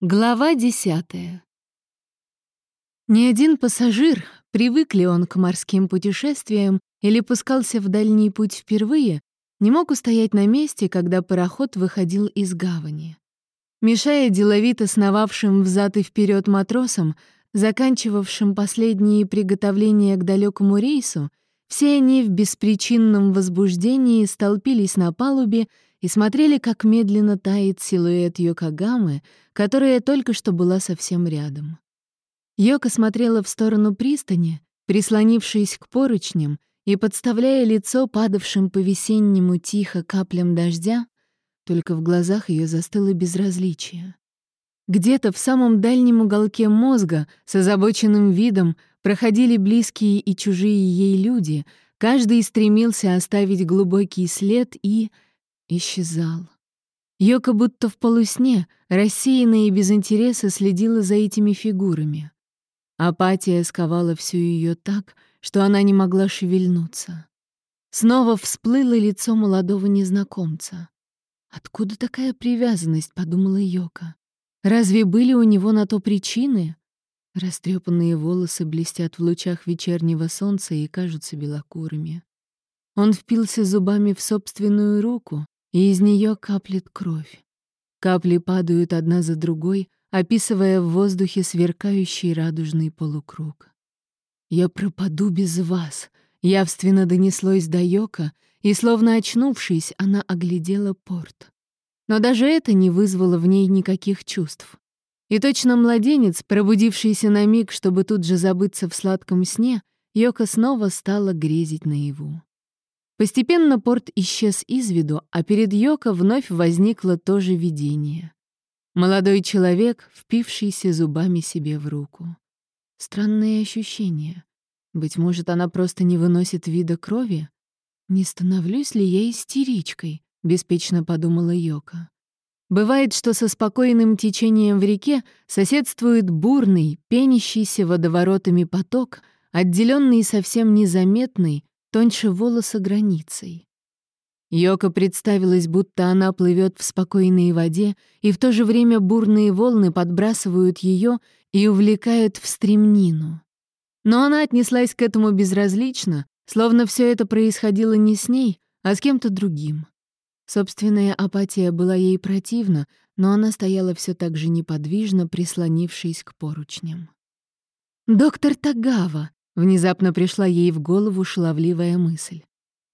Глава десятая. Ни один пассажир, привык ли он к морским путешествиям или пускался в дальний путь впервые, не мог устоять на месте, когда пароход выходил из гавани. Мешая деловито сновавшим взад и вперед матросам, заканчивавшим последние приготовления к далекому рейсу, все они в беспричинном возбуждении столпились на палубе и смотрели, как медленно тает силуэт Йокогамы, которая только что была совсем рядом. Йока смотрела в сторону пристани, прислонившись к поручням и подставляя лицо падавшим по весеннему тихо каплям дождя, только в глазах ее застыло безразличие. Где-то в самом дальнем уголке мозга с озабоченным видом проходили близкие и чужие ей люди, каждый стремился оставить глубокий след и исчезал. Йока будто в полусне, рассеянная и без интереса следила за этими фигурами. Апатия сковала всю ее так, что она не могла шевельнуться. Снова всплыло лицо молодого незнакомца. «Откуда такая привязанность?» — подумала Йока. «Разве были у него на то причины?» Растрепанные волосы блестят в лучах вечернего солнца и кажутся белокурыми. Он впился зубами в собственную руку, и из нее каплет кровь. Капли падают одна за другой, описывая в воздухе сверкающий радужный полукруг. «Я пропаду без вас», — явственно донеслось до Йока, и, словно очнувшись, она оглядела порт. Но даже это не вызвало в ней никаких чувств. И точно младенец, пробудившийся на миг, чтобы тут же забыться в сладком сне, Йока снова стала грезить наяву. Постепенно порт исчез из виду, а перед Йоко вновь возникло то же видение. Молодой человек, впившийся зубами себе в руку. Странные ощущения. Быть может, она просто не выносит вида крови? Не становлюсь ли я истеричкой? Беспечно подумала Йока. Бывает, что со спокойным течением в реке соседствует бурный, пенящийся водоворотами поток, отделенный совсем незаметной, тоньше волоса границей. Йока представилась, будто она плывет в спокойной воде, и в то же время бурные волны подбрасывают ее и увлекают в стремнину. Но она отнеслась к этому безразлично, словно все это происходило не с ней, а с кем-то другим. Собственная апатия была ей противна, но она стояла все так же неподвижно, прислонившись к поручням. «Доктор Тагава!» Внезапно пришла ей в голову шаловливая мысль.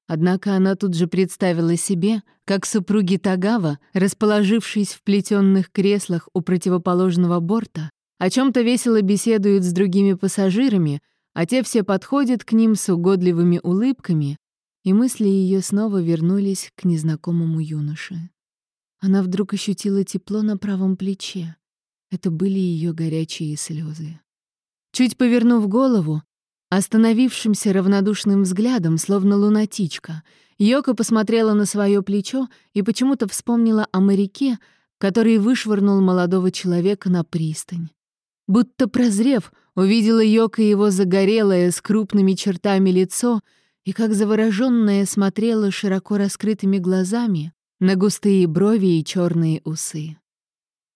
Однако она тут же представила себе, как супруги Тагава, расположившись в плетенных креслах у противоположного борта, о чем то весело беседуют с другими пассажирами, а те все подходят к ним с угодливыми улыбками, и мысли ее снова вернулись к незнакомому юноше. Она вдруг ощутила тепло на правом плече. Это были ее горячие слезы. Чуть повернув голову, Остановившимся равнодушным взглядом, словно лунатичка, Йока посмотрела на свое плечо и почему-то вспомнила о моряке, который вышвырнул молодого человека на пристань. Будто прозрев, увидела Йока его загорелое с крупными чертами лицо и как завороженная смотрела широко раскрытыми глазами на густые брови и черные усы.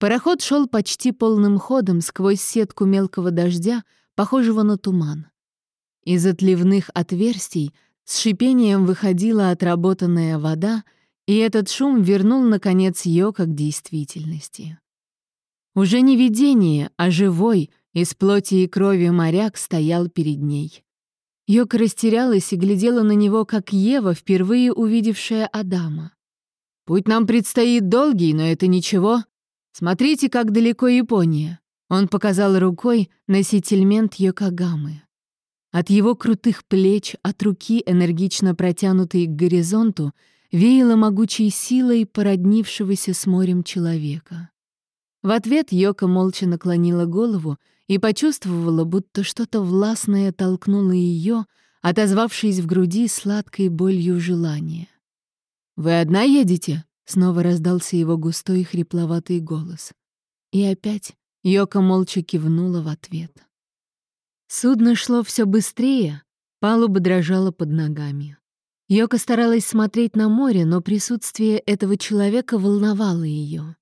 Пароход шел почти полным ходом сквозь сетку мелкого дождя, похожего на туман. Из отливных отверстий с шипением выходила отработанная вода, и этот шум вернул, наконец, Йока к действительности. Уже не видение, а живой, из плоти и крови моряк стоял перед ней. Йока растерялась и глядела на него, как Ева, впервые увидевшая Адама. «Путь нам предстоит долгий, но это ничего. Смотрите, как далеко Япония». Он показал рукой на сетельмент Йокогамы. От его крутых плеч, от руки, энергично протянутой к горизонту, веяло могучей силой породнившегося с морем человека. В ответ Йока молча наклонила голову и почувствовала, будто что-то властное толкнуло ее, отозвавшись в груди сладкой болью желания. «Вы одна едете?» — снова раздался его густой хрипловатый голос. И опять Йока молча кивнула в ответ. Судно шло все быстрее, палуба дрожала под ногами. Йока старалась смотреть на море, но присутствие этого человека волновало ее.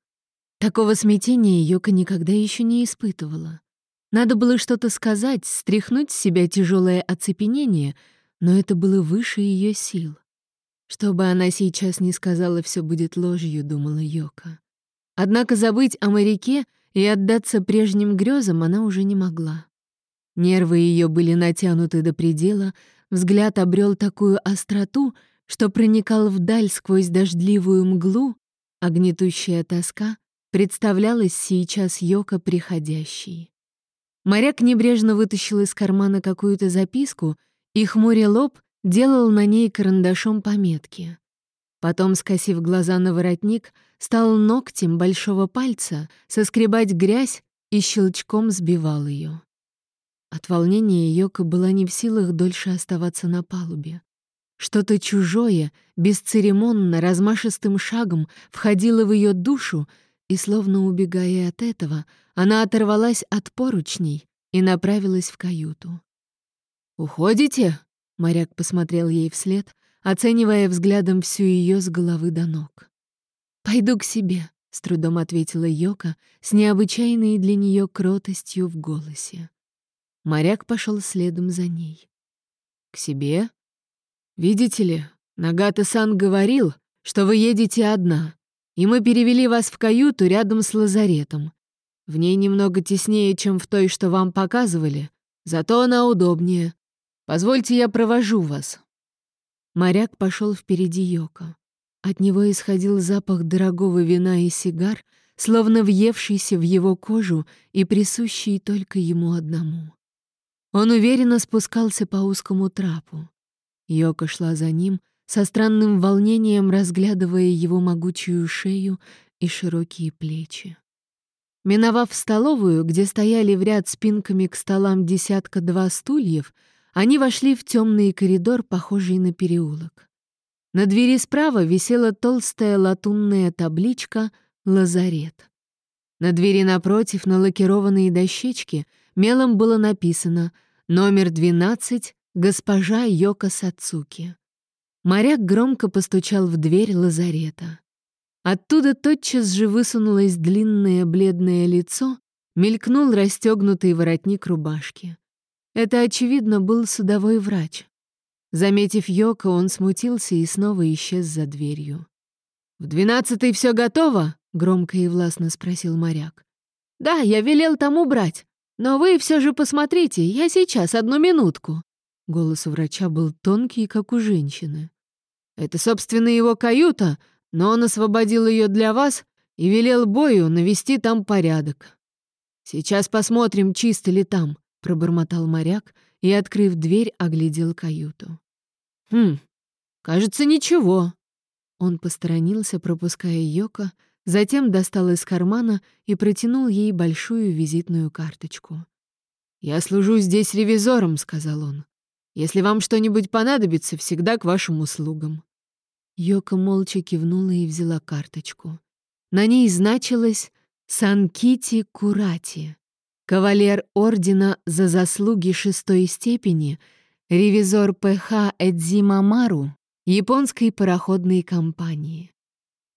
Такого смятения Йока никогда еще не испытывала. Надо было что-то сказать, стряхнуть с себя тяжелое оцепенение, но это было выше ее сил. Что бы она сейчас не сказала, все будет ложью, думала Йока. Однако забыть о моряке и отдаться прежним грезам она уже не могла. Нервы ее были натянуты до предела, взгляд обрел такую остроту, что проникал вдаль сквозь дождливую мглу, а тоска представлялась сейчас Йока приходящей. Моряк небрежно вытащил из кармана какую-то записку и, хмуря лоб, делал на ней карандашом пометки. Потом, скосив глаза на воротник, стал ногтем большого пальца соскребать грязь и щелчком сбивал ее. От волнения Йока была не в силах дольше оставаться на палубе. Что-то чужое, бесцеремонно, размашистым шагом входило в ее душу, и, словно убегая от этого, она оторвалась от поручней и направилась в каюту. «Уходите?» — моряк посмотрел ей вслед, оценивая взглядом всю ее с головы до ног. «Пойду к себе», — с трудом ответила Йока с необычайной для нее кротостью в голосе. Моряк пошел следом за ней. «К себе? Видите ли, Нагата-сан говорил, что вы едете одна, и мы перевели вас в каюту рядом с лазаретом. В ней немного теснее, чем в той, что вам показывали, зато она удобнее. Позвольте, я провожу вас». Моряк пошел впереди Йока. От него исходил запах дорогого вина и сигар, словно въевшийся в его кожу и присущий только ему одному. Он уверенно спускался по узкому трапу. Йока шла за ним, со странным волнением разглядывая его могучую шею и широкие плечи. Миновав столовую, где стояли в ряд спинками к столам десятка-два стульев, они вошли в темный коридор, похожий на переулок. На двери справа висела толстая латунная табличка «Лазарет». На двери напротив, на лакированной дощечке, мелом было написано «Номер 12, госпожа Йока Сацуки». Моряк громко постучал в дверь лазарета. Оттуда тотчас же высунулось длинное бледное лицо, мелькнул расстегнутый воротник рубашки. Это, очевидно, был судовой врач. Заметив Йока, он смутился и снова исчез за дверью. «В двенадцатый все готово?» — громко и властно спросил моряк. «Да, я велел там убрать. Но вы все же посмотрите, я сейчас, одну минутку». Голос врача был тонкий, как у женщины. Это, собственно, его каюта, но он освободил ее для вас и велел Бою навести там порядок. Сейчас посмотрим, чисто ли там, пробормотал моряк и, открыв дверь, оглядел каюту. Хм, кажется, ничего. Он посторонился, пропуская Йока, затем достал из кармана и протянул ей большую визитную карточку. «Я служу здесь ревизором», — сказал он. «Если вам что-нибудь понадобится, всегда к вашим услугам». Йока молча кивнула и взяла карточку. На ней значилось «Санкити Курати», кавалер ордена за заслуги шестой степени, ревизор ПХ Эдзима Мару, японской пароходной компании.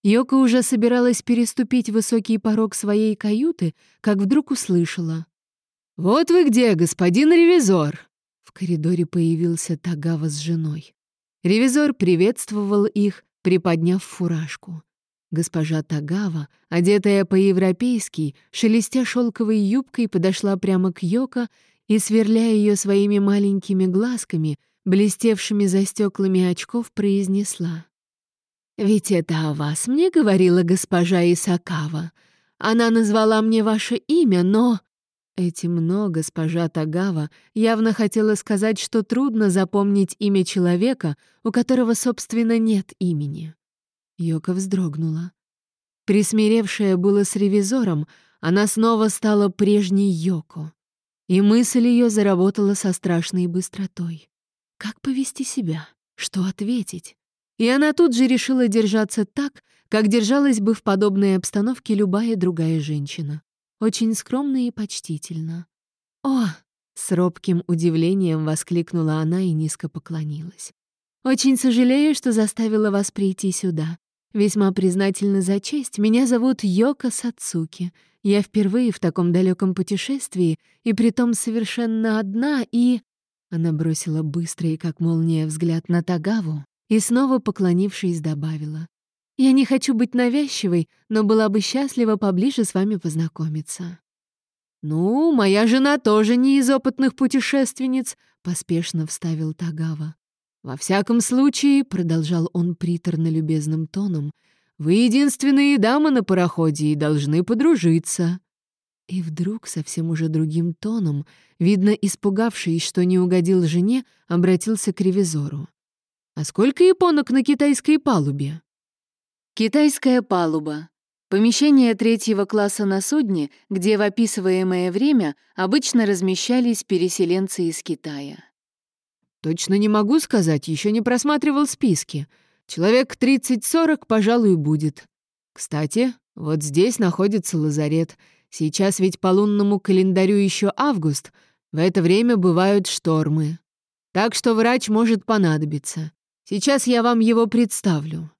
Йока уже собиралась переступить высокий порог своей каюты, как вдруг услышала. «Вот вы где, господин ревизор!» В коридоре появился Тагава с женой. Ревизор приветствовал их, приподняв фуражку. Госпожа Тагава, одетая по-европейски, шелестя шелковой юбкой, подошла прямо к Йоко и, сверляя ее своими маленькими глазками, блестевшими за стеклами очков, произнесла. «Ведь это о вас мне говорила госпожа Исакава. Она назвала мне ваше имя, но...» Этим «но» госпожа Тагава явно хотела сказать, что трудно запомнить имя человека, у которого, собственно, нет имени. Йока вздрогнула. Присмиревшая было с ревизором, она снова стала прежней Йоко. И мысль ее заработала со страшной быстротой. Как повести себя? Что ответить? И она тут же решила держаться так, как держалась бы в подобной обстановке любая другая женщина очень скромно и почтительно. «О!» — с робким удивлением воскликнула она и низко поклонилась. «Очень сожалею, что заставила вас прийти сюда. Весьма признательна за честь. Меня зовут Йока Сацуки. Я впервые в таком далеком путешествии, и притом совершенно одна, и...» Она бросила быстрый, как молния, взгляд на Тагаву и снова, поклонившись, добавила. «Я не хочу быть навязчивой, но была бы счастлива поближе с вами познакомиться». «Ну, моя жена тоже не из опытных путешественниц», — поспешно вставил Тагава. «Во всяком случае», — продолжал он приторно-любезным тоном, «вы единственные дамы на пароходе и должны подружиться». И вдруг, совсем уже другим тоном, видно, испугавшись, что не угодил жене, обратился к ревизору. «А сколько японок на китайской палубе?» Китайская палуба. Помещение третьего класса на судне, где в описываемое время обычно размещались переселенцы из Китая. Точно не могу сказать, еще не просматривал списки. Человек 30-40, пожалуй, будет. Кстати, вот здесь находится лазарет. Сейчас ведь по лунному календарю еще август. В это время бывают штормы. Так что врач может понадобиться. Сейчас я вам его представлю.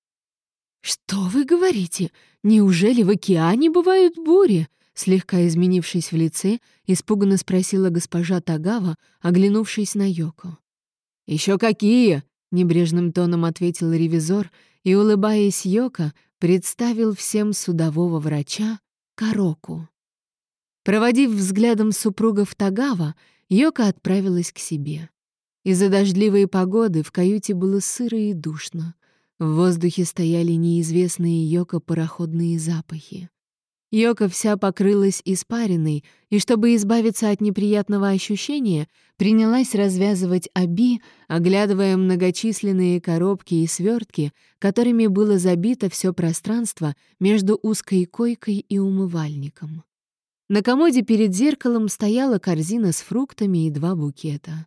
«Что вы говорите? Неужели в океане бывают бури?» Слегка изменившись в лице, испуганно спросила госпожа Тагава, оглянувшись на Йоко. Еще какие!» — небрежным тоном ответил ревизор и, улыбаясь Йока, представил всем судового врача Кароку. Проводив взглядом супругов Тагава, Йока отправилась к себе. Из-за дождливой погоды в каюте было сыро и душно. В воздухе стояли неизвестные Йока пароходные запахи. Йока вся покрылась испариной, и чтобы избавиться от неприятного ощущения, принялась развязывать оби, оглядывая многочисленные коробки и свертки, которыми было забито все пространство между узкой койкой и умывальником. На комоде перед зеркалом стояла корзина с фруктами и два букета.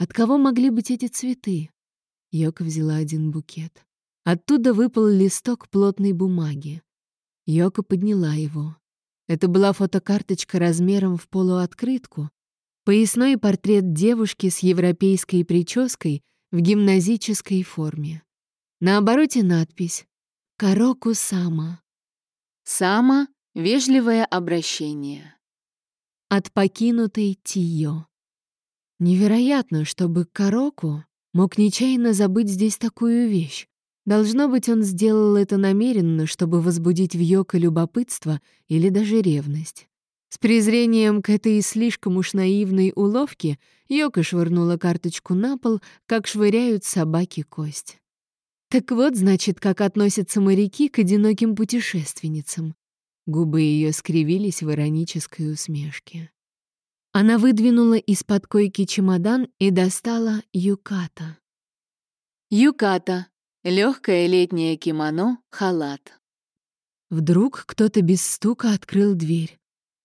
От кого могли быть эти цветы? Йока взяла один букет. Оттуда выпал листок плотной бумаги. Йока подняла его. Это была фотокарточка размером в полуоткрытку, поясной портрет девушки с европейской прической в гимназической форме. На обороте надпись «Кароку Сама». «Сама» — вежливое обращение. От покинутой Тио. Невероятно, чтобы Кароку мог нечаянно забыть здесь такую вещь. Должно быть, он сделал это намеренно, чтобы возбудить в Йоко любопытство или даже ревность. С презрением к этой слишком уж наивной уловке Йока швырнула карточку на пол, как швыряют собаки кость. Так вот, значит, как относятся моряки к одиноким путешественницам. Губы ее скривились в иронической усмешке. Она выдвинула из-под койки чемодан и достала юката. Юката Легкое летнее кимоно, халат. Вдруг кто-то без стука открыл дверь.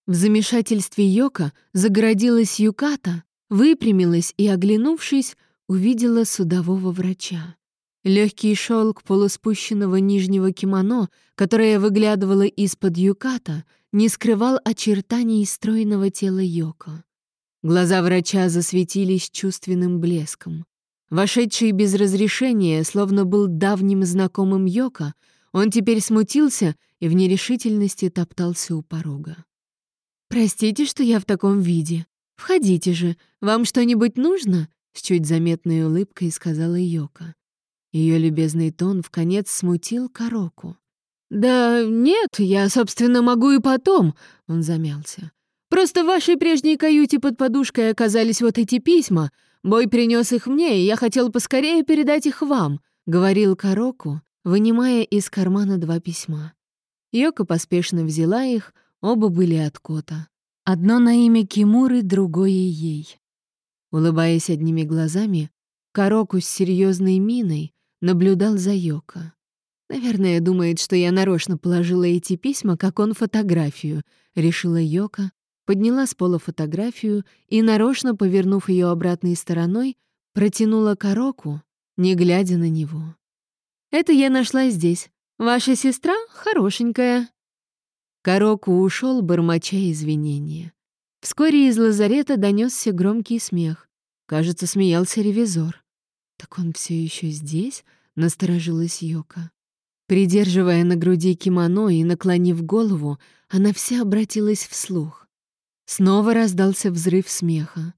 В замешательстве Йока загородилась Юката, выпрямилась и, оглянувшись, увидела судового врача. Легкий шелк полуспущенного нижнего кимоно, которое выглядывало из-под Юката, не скрывал очертаний стройного тела Йоко. Глаза врача засветились чувственным блеском. Вошедший без разрешения, словно был давним знакомым Йока, он теперь смутился и в нерешительности топтался у порога. «Простите, что я в таком виде. Входите же. Вам что-нибудь нужно?» — с чуть заметной улыбкой сказала Йока. Ее любезный тон в конец смутил Кароку. «Да нет, я, собственно, могу и потом», — он замялся. «Просто в вашей прежней каюте под подушкой оказались вот эти письма, Бой принес их мне, и я хотел поскорее передать их вам», — говорил Кароку, вынимая из кармана два письма. Йока поспешно взяла их, оба были от Кота. Одно на имя Кимуры, другое ей. Улыбаясь одними глазами, Кароку с серьезной миной наблюдал за Йоко. «Наверное, думает, что я нарочно положила эти письма, как он фотографию», — решила Йока, подняла с пола фотографию и, нарочно повернув ее обратной стороной, протянула короку, не глядя на него. «Это я нашла здесь. Ваша сестра хорошенькая». Короку ушел, бормоча извинения. Вскоре из лазарета донесся громкий смех. Кажется, смеялся ревизор. «Так он все еще здесь?» — насторожилась Йока. Придерживая на груди кимоно и наклонив голову, она вся обратилась вслух. Снова раздался взрыв смеха.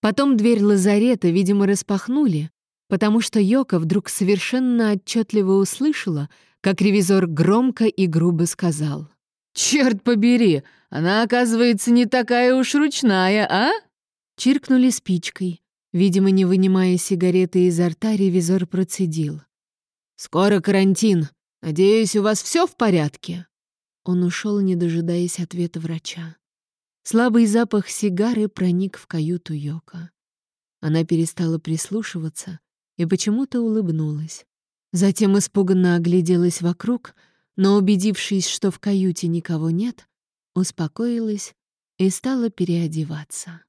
Потом дверь лазарета, видимо, распахнули, потому что Йока вдруг совершенно отчетливо услышала, как ревизор громко и грубо сказал. «Черт побери, она, оказывается, не такая уж ручная, а?» Чиркнули спичкой. Видимо, не вынимая сигареты изо рта, ревизор процедил. «Скоро карантин. Надеюсь, у вас все в порядке?» Он ушел, не дожидаясь ответа врача. Слабый запах сигары проник в каюту Йока. Она перестала прислушиваться и почему-то улыбнулась. Затем испуганно огляделась вокруг, но, убедившись, что в каюте никого нет, успокоилась и стала переодеваться.